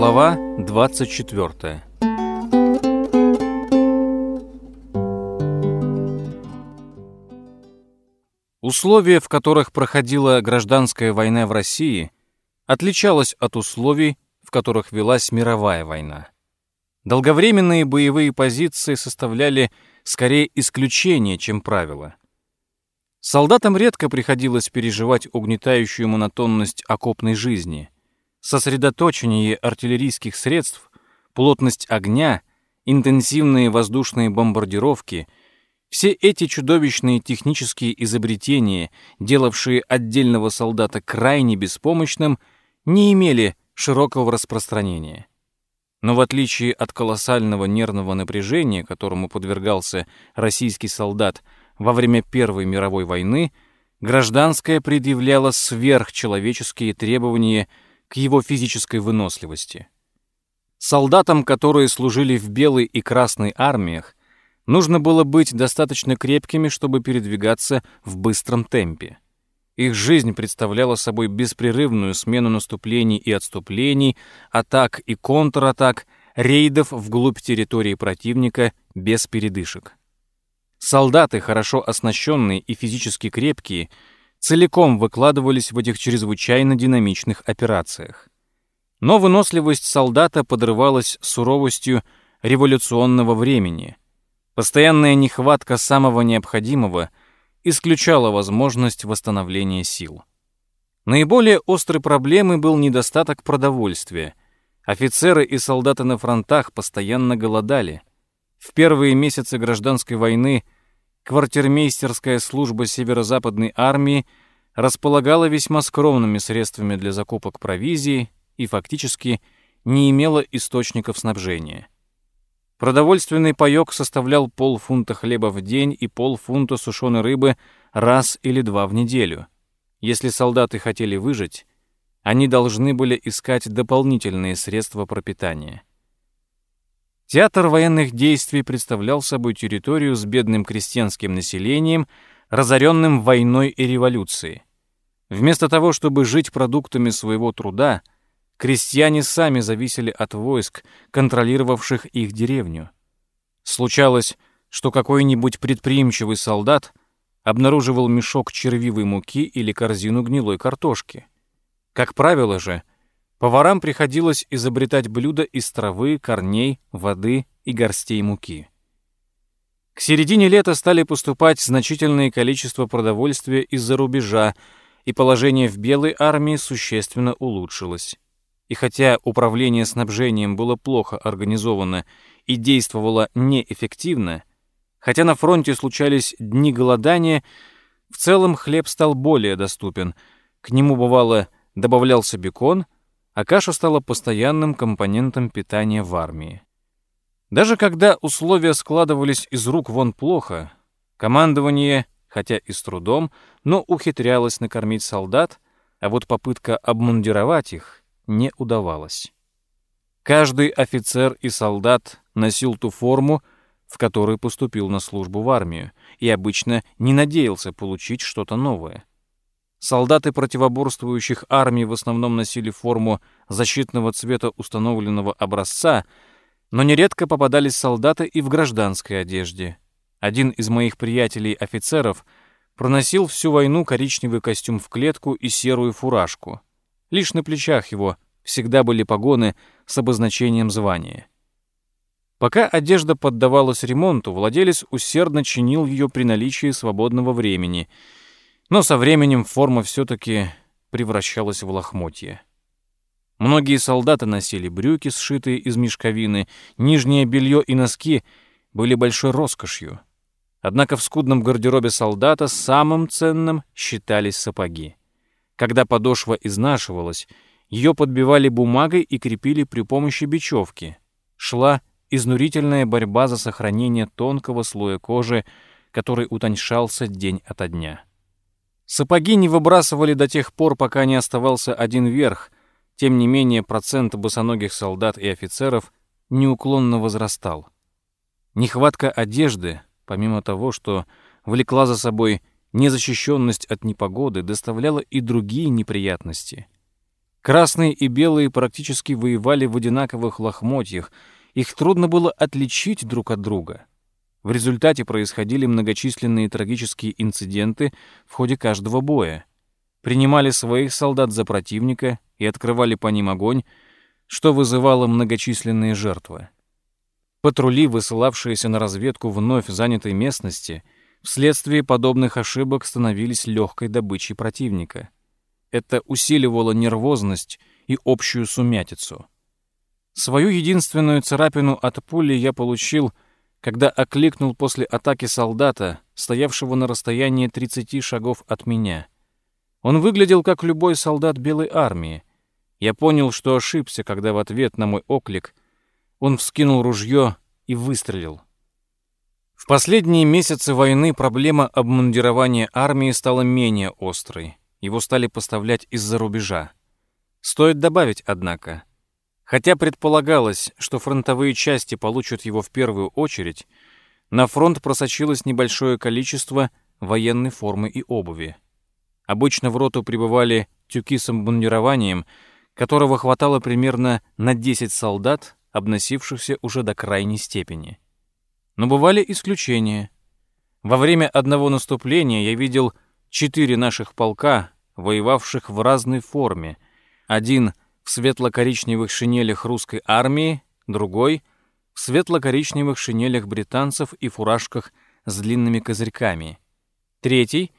Глава 24 Условия, в которых проходила гражданская война в России, отличалось от условий, в которых велась мировая война. Долговременные боевые позиции составляли скорее исключение, чем правило. Солдатам редко приходилось переживать угнетающую монотонность окопной жизни. Сосредоточение артиллерийских средств, плотность огня, интенсивные воздушные бомбардировки — все эти чудовищные технические изобретения, делавшие отдельного солдата крайне беспомощным, не имели широкого распространения. Но в отличие от колоссального нервного напряжения, которому подвергался российский солдат во время Первой мировой войны, гражданская предъявляла сверхчеловеческие требования к его физической выносливости. Солдатам, которые служили в белой и красной армиях, нужно было быть достаточно крепкими, чтобы передвигаться в быстром темпе. Их жизнь представляла собой беспрерывную смену наступлений и отступлений, атак и контратак, рейдов вглубь территории противника без передышек. Солдаты, хорошо оснащенные и физически крепкие, целиком выкладывались в этих чрезвычайно динамичных операциях. Но выносливость солдата подрывалась суровостью революционного времени. Постоянная нехватка самого необходимого исключала возможность восстановления сил. Наиболее острой проблемой был недостаток продовольствия. Офицеры и солдаты на фронтах постоянно голодали. В первые месяцы гражданской войны квартирмейстерская служба северо-западной армии располагала весьма скромными средствами для закупок провизии и фактически не имела источников снабжения. Продовольственный паёк составлял полфунта хлеба в день и полфунта сушеной рыбы раз или два в неделю. Если солдаты хотели выжить, они должны были искать дополнительные средства пропитания. Театр военных действий представлял собой территорию с бедным крестьянским населением, разоренным войной и революцией. Вместо того, чтобы жить продуктами своего труда — Крестьяне сами зависели от войск, контролировавших их деревню. Случалось, что какой-нибудь предприимчивый солдат обнаруживал мешок червивой муки или корзину гнилой картошки. Как правило же, поварам приходилось изобретать блюда из травы, корней, воды и горстей муки. К середине лета стали поступать значительное количество продовольствия из-за рубежа, и положение в Белой армии существенно улучшилось. И хотя управление снабжением было плохо организовано и действовало неэффективно, хотя на фронте случались дни голодания, в целом хлеб стал более доступен. К нему, бывало, добавлялся бекон, а каша стала постоянным компонентом питания в армии. Даже когда условия складывались из рук вон плохо, командование, хотя и с трудом, но ухитрялось накормить солдат, а вот попытка обмундировать их не удавалось. Каждый офицер и солдат носил ту форму, в которой поступил на службу в армию, и обычно не надеялся получить что-то новое. Солдаты противоборствующих армий в основном носили форму защитного цвета установленного образца, но нередко попадались солдаты и в гражданской одежде. Один из моих приятелей-офицеров проносил всю войну коричневый костюм в клетку и серую фуражку — Лишь на плечах его всегда были погоны с обозначением звания. Пока одежда поддавалась ремонту, владелец усердно чинил ее при наличии свободного времени, но со временем форма все-таки превращалась в лохмотье. Многие солдаты носили брюки, сшитые из мешковины, нижнее белье и носки были большой роскошью. Однако в скудном гардеробе солдата самым ценным считались сапоги. Когда подошва изнашивалась, ее подбивали бумагой и крепили при помощи бечевки. Шла изнурительная борьба за сохранение тонкого слоя кожи, который утоньшался день ото дня. Сапоги не выбрасывали до тех пор, пока не оставался один верх, тем не менее процент босоногих солдат и офицеров неуклонно возрастал. Нехватка одежды, помимо того, что влекла за собой Незащищенность от непогоды доставляла и другие неприятности. Красные и белые практически воевали в одинаковых лохмотьях, их трудно было отличить друг от друга. В результате происходили многочисленные трагические инциденты в ходе каждого боя. Принимали своих солдат за противника и открывали по ним огонь, что вызывало многочисленные жертвы. Патрули, высылавшиеся на разведку вновь занятой местности, вследствие подобных ошибок становились легкой добычей противника. Это усиливало нервозность и общую сумятицу. Свою единственную царапину от пули я получил, когда окликнул после атаки солдата, стоявшего на расстоянии 30 шагов от меня. Он выглядел как любой солдат Белой армии. Я понял, что ошибся, когда в ответ на мой оклик он вскинул ружье и выстрелил. В последние месяцы войны проблема обмундирования армии стала менее острой. Его стали поставлять из-за рубежа. Стоит добавить, однако, хотя предполагалось, что фронтовые части получат его в первую очередь, на фронт просочилось небольшое количество военной формы и обуви. Обычно в роту прибывали тюки с обмундированием, которого хватало примерно на 10 солдат обносившихся уже до крайней степени. Но бывали исключения. Во время одного наступления я видел четыре наших полка, воевавших в разной форме. Один в светло-коричневых шинелях русской армии, другой в светло-коричневых шинелях британцев и фуражках с длинными козырьками. Третий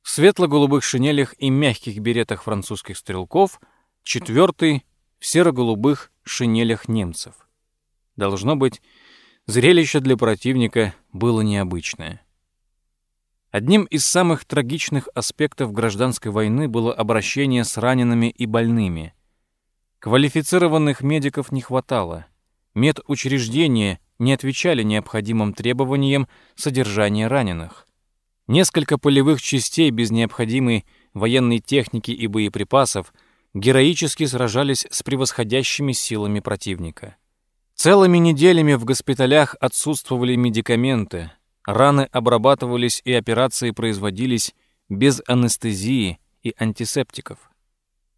в светло-голубых шинелях и мягких беретах французских стрелков, четвертый в серо-голубых шинелях немцев. Должно быть, зрелище для противника было необычное. Одним из самых трагичных аспектов гражданской войны было обращение с ранеными и больными. Квалифицированных медиков не хватало. Медучреждения не отвечали необходимым требованиям содержания раненых. Несколько полевых частей без необходимой военной техники и боеприпасов героически сражались с превосходящими силами противника. Целыми неделями в госпиталях отсутствовали медикаменты, раны обрабатывались и операции производились без анестезии и антисептиков.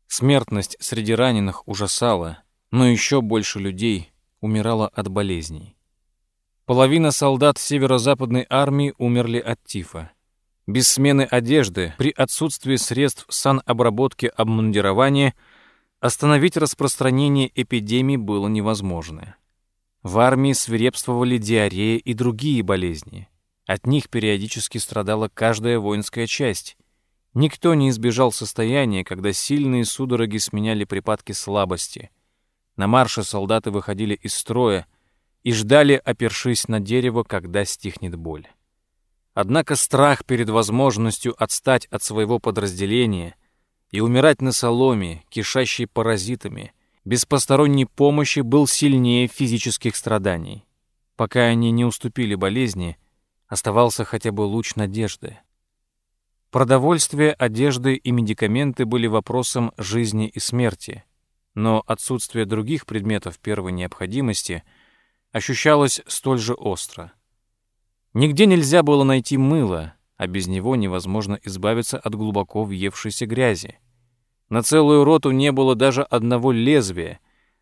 Смертность среди раненых ужасала, но еще больше людей умирало от болезней. Половина солдат северо-западной армии умерли от тифа. Без смены одежды, при отсутствии средств санобработки обмундирования, остановить распространение эпидемии было невозможно. В армии свирепствовали диарея и другие болезни. От них периодически страдала каждая воинская часть. Никто не избежал состояния, когда сильные судороги сменяли припадки слабости. На марше солдаты выходили из строя и ждали, опершись на дерево, когда стихнет боль. Однако страх перед возможностью отстать от своего подразделения и умирать на соломе, кишащей паразитами, без посторонней помощи был сильнее физических страданий. Пока они не уступили болезни, оставался хотя бы луч надежды. Продовольствие, одежды и медикаменты были вопросом жизни и смерти, но отсутствие других предметов первой необходимости ощущалось столь же остро. Нигде нельзя было найти мыло, а без него невозможно избавиться от глубоко въевшейся грязи. На целую роту не было даже одного лезвия.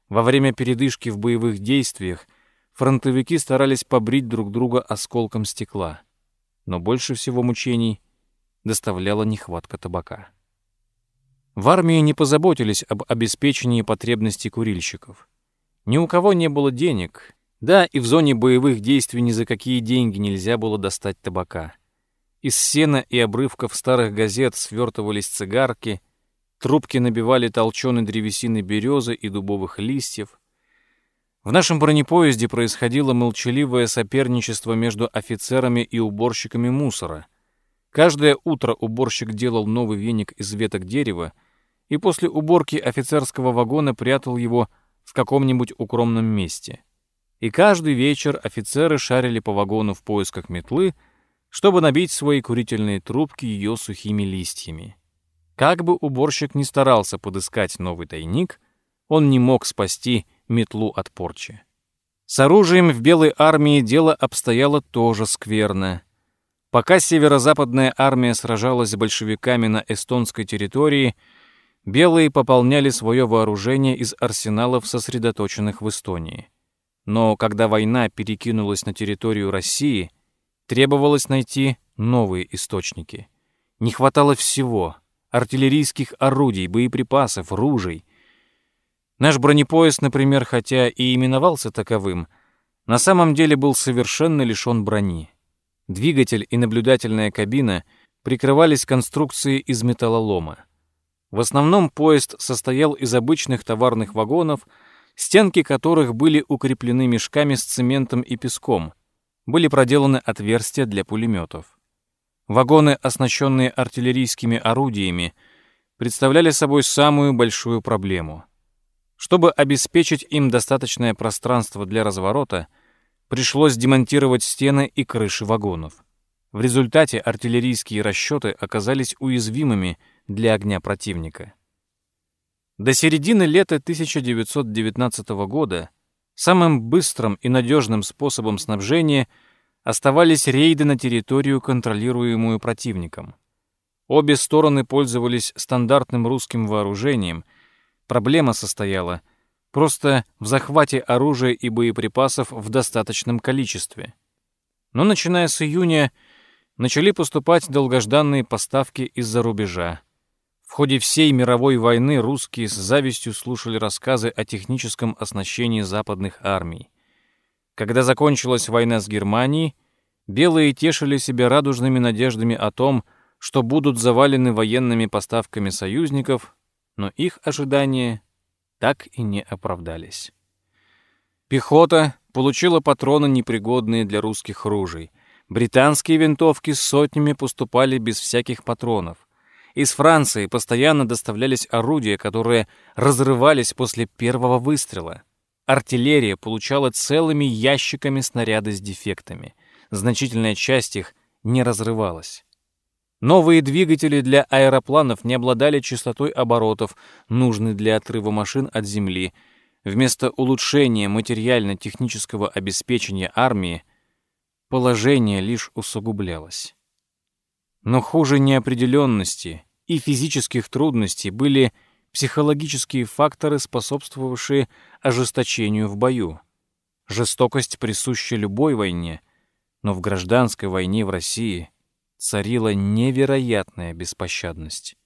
Во время передышки в боевых действиях фронтовики старались побрить друг друга осколком стекла. Но больше всего мучений доставляла нехватка табака. В армии не позаботились об обеспечении потребностей курильщиков. Ни у кого не было денег, да и в зоне боевых действий ни за какие деньги нельзя было достать табака. Из сена и обрывков старых газет свертывались цигарки — Трубки набивали толченой древесины березы и дубовых листьев. В нашем бронепоезде происходило молчаливое соперничество между офицерами и уборщиками мусора. Каждое утро уборщик делал новый веник из веток дерева и после уборки офицерского вагона прятал его в каком-нибудь укромном месте. И каждый вечер офицеры шарили по вагону в поисках метлы, чтобы набить свои курительные трубки ее сухими листьями. Как бы уборщик ни старался подыскать новый тайник, он не мог спасти метлу от порчи. С оружием в Белой армии дело обстояло тоже скверно. Пока северо-западная армия сражалась с большевиками на эстонской территории, белые пополняли свое вооружение из арсеналов, сосредоточенных в Эстонии. Но когда война перекинулась на территорию России, требовалось найти новые источники. Не хватало всего — артиллерийских орудий, боеприпасов, ружей. Наш бронепоезд, например, хотя и именовался таковым, на самом деле был совершенно лишён брони. Двигатель и наблюдательная кабина прикрывались конструкцией из металлолома. В основном поезд состоял из обычных товарных вагонов, стенки которых были укреплены мешками с цементом и песком. Были проделаны отверстия для пулеметов. Вагоны, оснащенные артиллерийскими орудиями, представляли собой самую большую проблему. Чтобы обеспечить им достаточное пространство для разворота, пришлось демонтировать стены и крыши вагонов. В результате артиллерийские расчеты оказались уязвимыми для огня противника. До середины лета 1919 года самым быстрым и надежным способом снабжения – оставались рейды на территорию, контролируемую противником. Обе стороны пользовались стандартным русским вооружением. Проблема состояла просто в захвате оружия и боеприпасов в достаточном количестве. Но начиная с июня начали поступать долгожданные поставки из-за рубежа. В ходе всей мировой войны русские с завистью слушали рассказы о техническом оснащении западных армий. Когда закончилась война с Германией, белые тешили себя радужными надеждами о том, что будут завалены военными поставками союзников, но их ожидания так и не оправдались. Пехота получила патроны, непригодные для русских ружей. Британские винтовки с сотнями поступали без всяких патронов. Из Франции постоянно доставлялись орудия, которые разрывались после первого выстрела — Артиллерия получала целыми ящиками снаряды с дефектами. Значительная часть их не разрывалась. Новые двигатели для аэропланов не обладали частотой оборотов, нужной для отрыва машин от земли. Вместо улучшения материально-технического обеспечения армии положение лишь усугублялось. Но хуже неопределенности и физических трудностей были психологические факторы, способствовавшие ожесточению в бою. Жестокость присуща любой войне, но в гражданской войне в России царила невероятная беспощадность.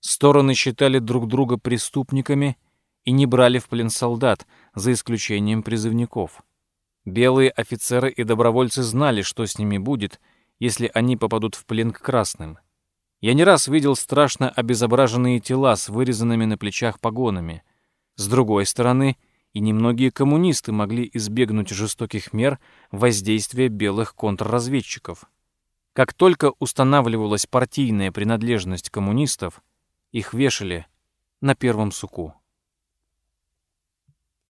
Стороны считали друг друга преступниками и не брали в плен солдат, за исключением призывников. Белые офицеры и добровольцы знали, что с ними будет, если они попадут в плен к красным — я не раз видел страшно обезображенные тела с вырезанными на плечах погонами. С другой стороны, и немногие коммунисты могли избегнуть жестоких мер воздействия белых контрразведчиков. Как только устанавливалась партийная принадлежность коммунистов, их вешали на первом суку.